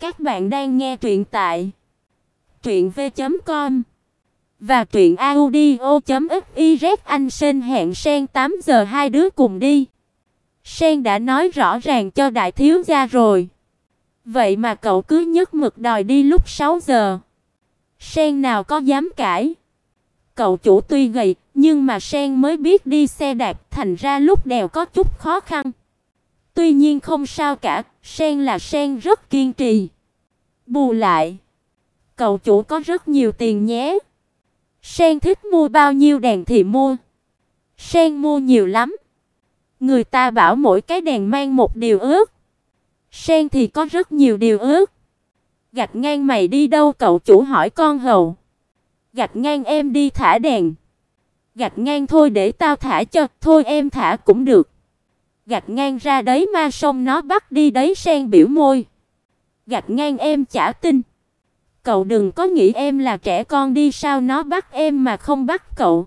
Các bạn đang nghe truyện tại truyện v.com và truyện audio.fiz anh sen hẹn sen 8 giờ hai đứa cùng đi. Sen đã nói rõ ràng cho đại thiếu gia rồi. Vậy mà cậu cứ nhất mực đòi đi lúc 6 giờ. Sen nào có dám cãi. Cậu chủ tuy gầy, nhưng mà Sen mới biết đi xe đạp, thành ra lúc đèo có chút khó khăn. Tuy nhiên không sao cả, Sen là Sen rất kiên trì. Bù lại, cậu chủ có rất nhiều tiền nhé. Sen thích mua bao nhiêu đèn thì mua. Sen mua nhiều lắm. Người ta bảo mỗi cái đèn mang một điều ước. Sen thì có rất nhiều điều ước. Gạch ngang mày đi đâu cậu chủ hỏi con hầu. Gạch ngang em đi thả đèn. Gạch ngang thôi để tao thả cho, thôi em thả cũng được. Gạch ngang ra đấy ma sông nó bắt đi đấy sen biểu môi. Gạch ngang em chả tin. Cậu đừng có nghĩ em là trẻ con đi sao nó bắt em mà không bắt cậu.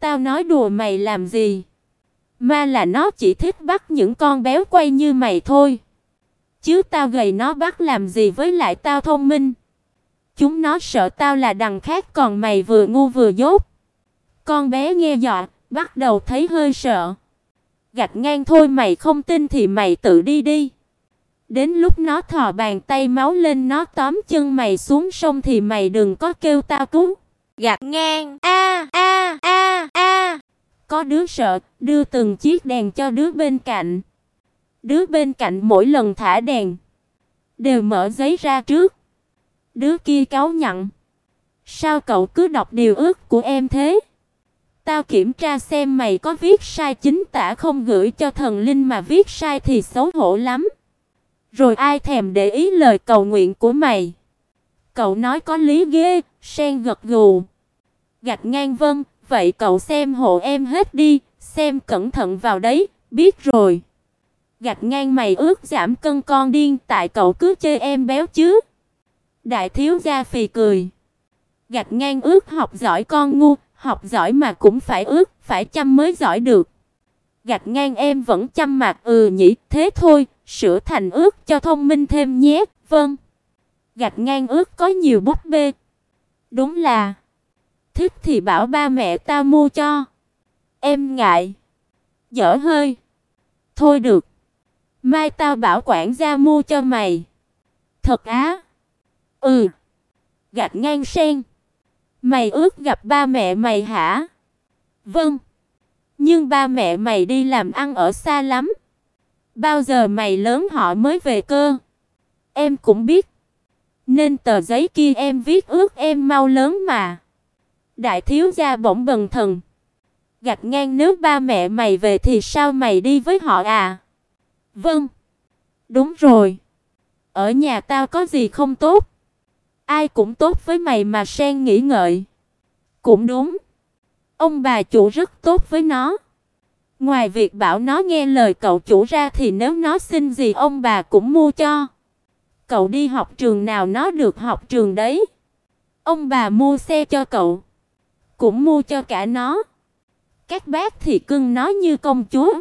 Tao nói đùa mày làm gì? Ma là nó chỉ thích bắt những con béo quay như mày thôi. Chứ tao gầy nó bắt làm gì với lại tao thông minh. Chúng nó sợ tao là đằng khác còn mày vừa ngu vừa dốt. Con bé nghe dọa, bắt đầu thấy hơi sợ. Gạch ngang thôi mày không tin thì mày tự đi đi. Đến lúc nó thò bàn tay máu lên nó tóm chân mày xuống sông thì mày đừng có kêu tao cứu. Gạt ngang. A a a a. Có đứa sợ, đưa từng chiếc đèn cho đứa bên cạnh. Đứa bên cạnh mỗi lần thả đèn đều mở giấy ra trước. Đứa kia cáu nhặn. Sao cậu cứ đọc điều ước của em thế? Tao kiểm tra xem mày có viết sai chính tả không gửi cho thần linh mà viết sai thì xấu hổ lắm. Rồi ai thèm để ý lời cầu nguyện của mày? Cậu nói có lý ghê, sen gật gù. Gạch ngang vân, vậy cậu xem hộ em hết đi, xem cẩn thận vào đấy, biết rồi. Gạch ngang mày ước giảm cân con điên tại cậu cứ chơi em béo chứ. Đại thiếu gia phì cười. Gạch ngang ước học giỏi con ngu, học giỏi mà cũng phải ước, phải chăm mới giỏi được. Gạch ngang em vẫn chăm mạc ừ nhỉ, thế thôi, sửa thành ước cho thông minh thêm nhé. Vâng. Gạch ngang ước có nhiều bút bê. Đúng là thích thì bảo ba mẹ tao mua cho. Em ngại. Dở hơi. Thôi được. Mai tao bảo quản gia mua cho mày. Thật á? Ừ. Gạch ngang sen. Mày ước gặp ba mẹ mày hả? Vâng. Nhưng ba mẹ mày đi làm ăn ở xa lắm. Bao giờ mày lớn họ mới về cơ? Em cũng biết. Nên tờ giấy kia em viết ước em mau lớn mà. Đại thiếu gia bỗng bần thần. Gạch ngang nếu ba mẹ mày về thì sao mày đi với họ à? Vâng. Đúng rồi. Ở nhà tao có gì không tốt? Ai cũng tốt với mày mà sen nghĩ ngợi. Cũng đúng. Ông bà chủ rất tốt với nó. Ngoài việc bảo nó nghe lời cậu chủ ra thì nếu nó xin gì ông bà cũng mua cho. Cậu đi học trường nào nó được học trường đấy. Ông bà mua xe cho cậu, cũng mua cho cả nó. Các bác thì cưng nó như công chúa.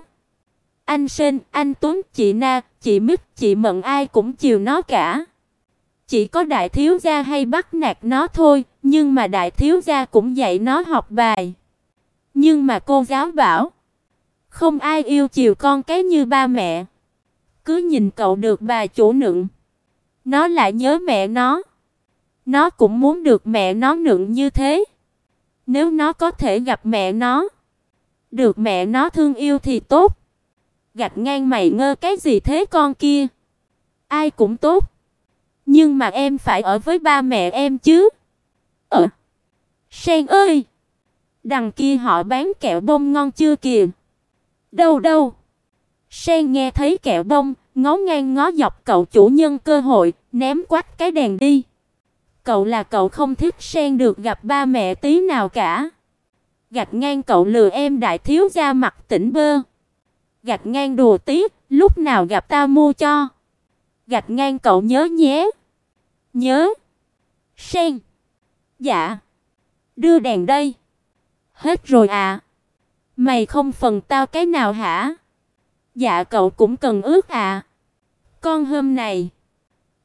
Anh Sinh, anh Tuấn, chị Na, chị Mít, chị Mận ai cũng chiều nó cả. Chỉ có đại thiếu gia hay bắt nạt nó thôi, nhưng mà đại thiếu gia cũng dạy nó học bài. Nhưng mà cô giáo bảo, không ai yêu chiều con cái như ba mẹ. Cứ nhìn cậu được bà chủ nựng, nó lại nhớ mẹ nó. Nó cũng muốn được mẹ nó nựng như thế. Nếu nó có thể gặp mẹ nó, được mẹ nó thương yêu thì tốt. Gạch ngang mày ngơ cái gì thế con kia? Ai cũng tốt. Nhưng mà em phải ở với ba mẹ em chứ. Ờ. Sen ơi, đằng kia họ bán kẹo bông ngon chưa kìa? Đâu đâu? Sen nghe thấy kẹo bông, ngó ngang ngó dọc cậu chủ nhân cơ hội, ném quách cái đèn đi. Cậu là cậu không thích Sen được gặp ba mẹ tí nào cả. gạt ngang cậu lừa em đại thiếu gia mặt tỉnh bơ. gạt ngang đùa tí, lúc nào gặp ta mua cho. Gạch ngang cậu nhớ nhé. Nhớ. Sen. Dạ. Đưa đèn đây. Hết rồi à. Mày không phần tao cái nào hả? Dạ cậu cũng cần ước à. Con hôm này.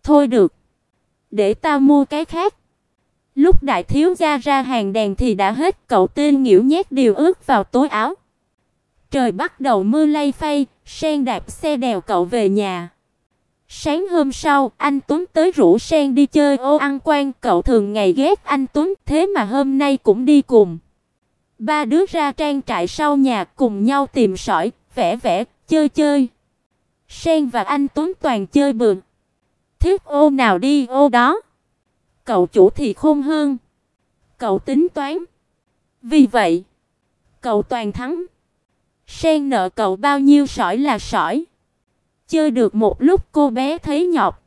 thôi được, để tao mua cái khác. Lúc đại thiếu gia ra hàng đèn thì đã hết, cậu tên nhiễu nhét điều ướt vào túi áo. Trời bắt đầu mưa lay phay, Sen đạp xe đèo cậu về nhà. Sáng hôm sau, anh Tuấn tới rủ Sen đi chơi ô ăn quan, cậu thường ngày ghét anh Tuấn, thế mà hôm nay cũng đi cùng. Ba đứa ra trang trại sau nhà cùng nhau tìm sỏi, vẽ vẽ, chơi chơi. Sen và anh Tuấn toàn chơi bừa. Thích ô nào đi ô đó. Cậu chủ thì khôn hơn. Cậu tính toán. Vì vậy, cậu toàn thắng. Sen nợ cậu bao nhiêu sỏi là sỏi. Chơi được một lúc cô bé thấy nhọc.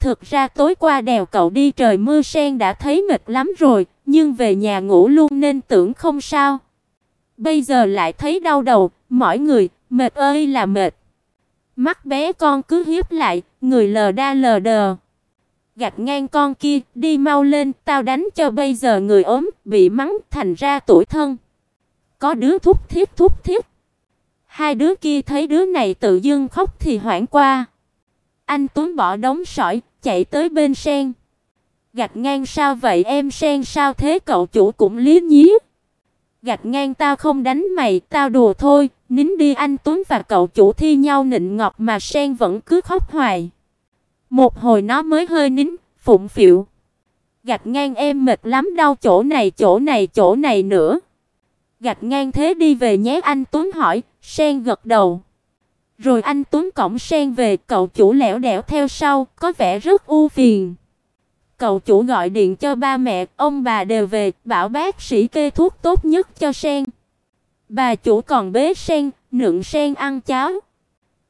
Thực ra tối qua đèo cậu đi trời mưa sen đã thấy mệt lắm rồi, nhưng về nhà ngủ luôn nên tưởng không sao. Bây giờ lại thấy đau đầu, mỏi người, mệt ơi là mệt. Mắt bé con cứ hiếp lại, người lờ đa lờ đờ. Gạt ngang con kia, đi mau lên, tao đánh cho bây giờ người ốm, bị mắng thành ra tuổi thân. Có đứa thúc thiết thúc thiết. Hai đứa kia thấy đứa này tự dưng khóc thì hoảng qua. Anh Tuấn bỏ đống sỏi, chạy tới bên sen. Gạt ngang sao vậy em sen sao thế cậu chủ cũng lý nhí. Gạt ngang tao không đánh mày, tao đùa thôi, nín đi anh Tuấn và cậu chủ thi nhau nịnh ngọt mà sen vẫn cứ khóc hoài. Một hồi nó mới hơi nín, phụng phịu. Gạt ngang em mệt lắm đau chỗ này chỗ này chỗ này nữa. Gạt ngang thế đi về nhé anh Tuấn hỏi, sen gật đầu. Rồi anh Tuấn cõng sen về, cậu chủ lẻo đẻo theo sau, có vẻ rất u phiền. Cậu chủ gọi điện cho ba mẹ, ông bà đều về, bảo bác sĩ kê thuốc tốt nhất cho sen. Bà chủ còn bế sen, nựng sen ăn cháo.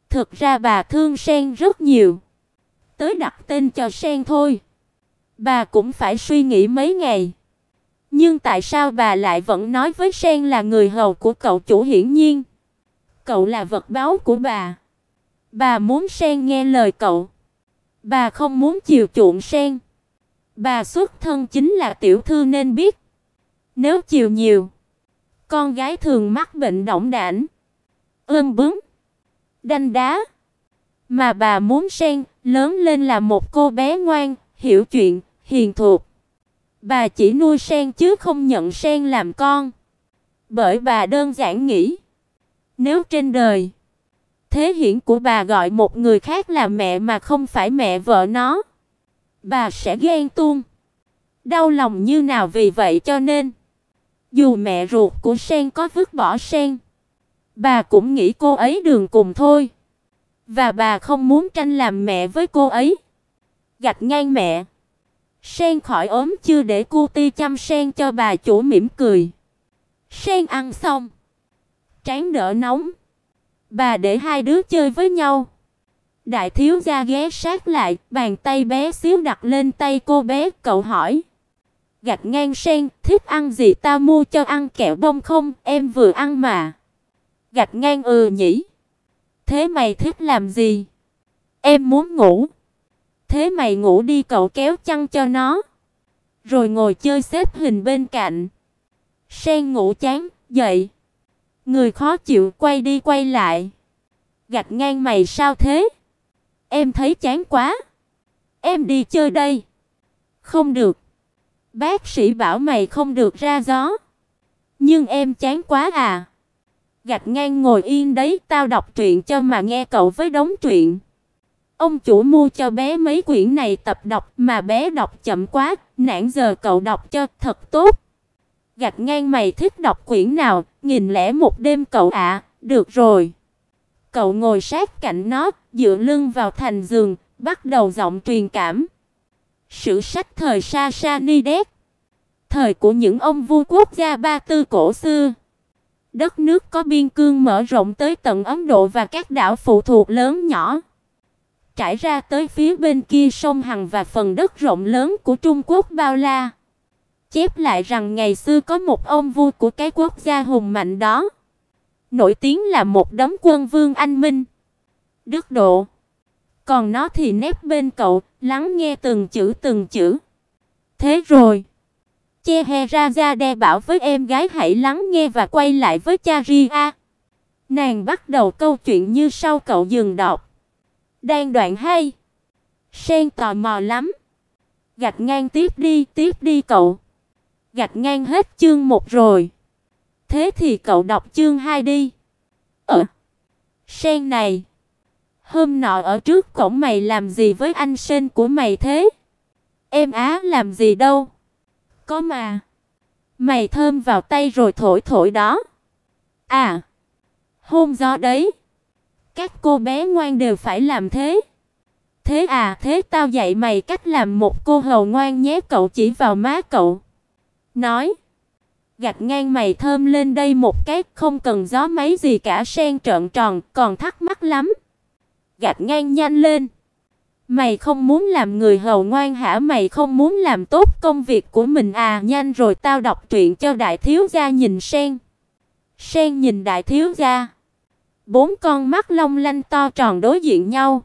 Thực ra bà thương sen rất nhiều. Tới đặt tên cho sen thôi. Bà cũng phải suy nghĩ mấy ngày. Nhưng tại sao bà lại vẫn nói với sen là người hầu của cậu chủ hiển nhiên? Cậu là vật báo của bà. Bà muốn sen nghe lời cậu. Bà không muốn chiều chuộng sen. Bà xuất thân chính là tiểu thư nên biết. Nếu chiều nhiều, con gái thường mắc bệnh động đảnh ương bướng, đanh đá. Mà bà muốn sen lớn lên là một cô bé ngoan, hiểu chuyện, hiền thục. Bà chỉ nuôi sen chứ không nhận sen làm con. Bởi bà đơn giản nghĩ, nếu trên đời thế hiển của bà gọi một người khác là mẹ mà không phải mẹ vợ nó, bà sẽ ghen tuông, đau lòng như nào vì vậy cho nên dù mẹ ruột của Sen có vứt bỏ Sen, bà cũng nghĩ cô ấy đường cùng thôi. Và bà không muốn tranh làm mẹ với cô ấy. Gạch ngang mẹ. Sen khỏi ốm chưa để cô ti chăm sen cho bà chủ mỉm cười. Sen ăn xong, trán đỡ nóng. Bà để hai đứa chơi với nhau. Đại thiếu gia ghé sát lại, bàn tay bé xíu đặt lên tay cô bé, cậu hỏi: "Gạch ngang sen, thích ăn gì ta mua cho ăn kẹo bông không, em vừa ăn mà." Gạch ngang ừ nhỉ. "Thế mày thích làm gì?" "Em muốn ngủ." "Thế mày ngủ đi." Cậu kéo chăn cho nó, rồi ngồi chơi xếp hình bên cạnh. Sen ngủ chán, dậy. Người khó chịu quay đi quay lại. Gạch ngang mày sao thế? Em thấy chán quá. Em đi chơi đây. Không được. Bác sĩ bảo mày không được ra gió. Nhưng em chán quá à. Gạch ngang ngồi yên đấy, tao đọc truyện cho mà nghe cậu với đống truyện. Ông chủ mua cho bé mấy quyển này tập đọc mà bé đọc chậm quá, Nãy giờ cậu đọc cho thật tốt. Gạch ngang mày thích đọc quyển nào, nghìn lẻ một đêm cậu ạ, được rồi. Cậu ngồi sát cạnh nó, dựa lưng vào thành giường, bắt đầu giọng truyền cảm. Sử sách thời xa xa ni đét. Thời của những ông vua quốc gia ba tư cổ xưa. Đất nước có biên cương mở rộng tới tận Ấn Độ và các đảo phụ thuộc lớn nhỏ. Trải ra tới phía bên kia sông Hằng và phần đất rộng lớn của Trung Quốc bao la. Chép lại rằng ngày xưa có một ông vua của cái quốc gia hùng mạnh đó. Nổi tiếng là một đấng quân vương anh minh. Đức độ. Còn nó thì nép bên cậu, lắng nghe từng chữ từng chữ. Thế rồi, Cheherrazade bảo với em gái hãy lắng nghe và quay lại với cha Ria. Nàng bắt đầu câu chuyện như sau cậu dừng đọc. Đang đoạn hay. Sen tò mò lắm. Gạch ngang tiếp đi, tiếp đi cậu. Gạch ngang hết chương 1 rồi. Thế thì cậu đọc chương 2 đi. Ờ. Sen này, hôm nọ ở trước cổng mày làm gì với anh sen của mày thế? Em á làm gì đâu. Có mà. Mày thơm vào tay rồi thổi thổi đó. À. Hôn gió đấy. Các cô bé ngoan đều phải làm thế. Thế à, thế tao dạy mày cách làm một cô hầu ngoan nhé, cậu chỉ vào má cậu. Nói, gạch ngang mày thơm lên đây một cái, không cần gió máy gì cả, sen trợn tròn, còn thắc mắc lắm. Gạch ngang nhanh lên. Mày không muốn làm người hầu ngoan hả? Mày không muốn làm tốt công việc của mình à? Nhanh rồi tao đọc truyện cho đại thiếu gia nhìn sen. Sen nhìn đại thiếu gia. Bốn con mắt long lanh to tròn đối diện nhau.